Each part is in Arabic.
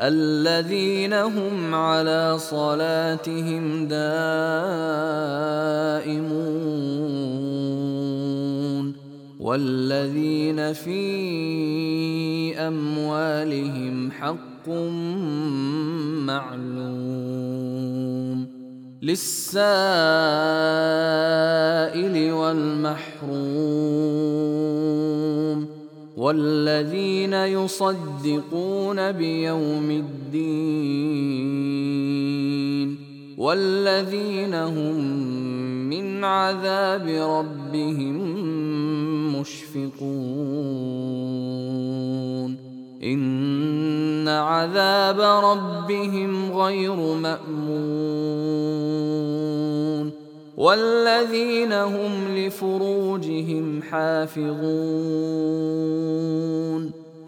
الذين هم على صلاتهم دائمون والذين في أموالهم حق معلوم للسائل والمحروم والذين يصدقون بيوم الدين والذين هم من عذاب ربهم مشفقون. إن عذاب ربهم غير مأمون. والذين هم لفروجهم حافظون.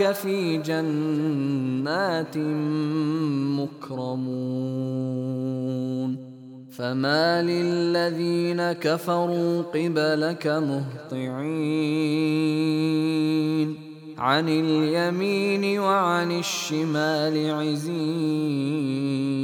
اولئك في جنات مكرمون. فما للذين كفروا قبلك مهطعين. عن اليمين وعن الشمال عزين.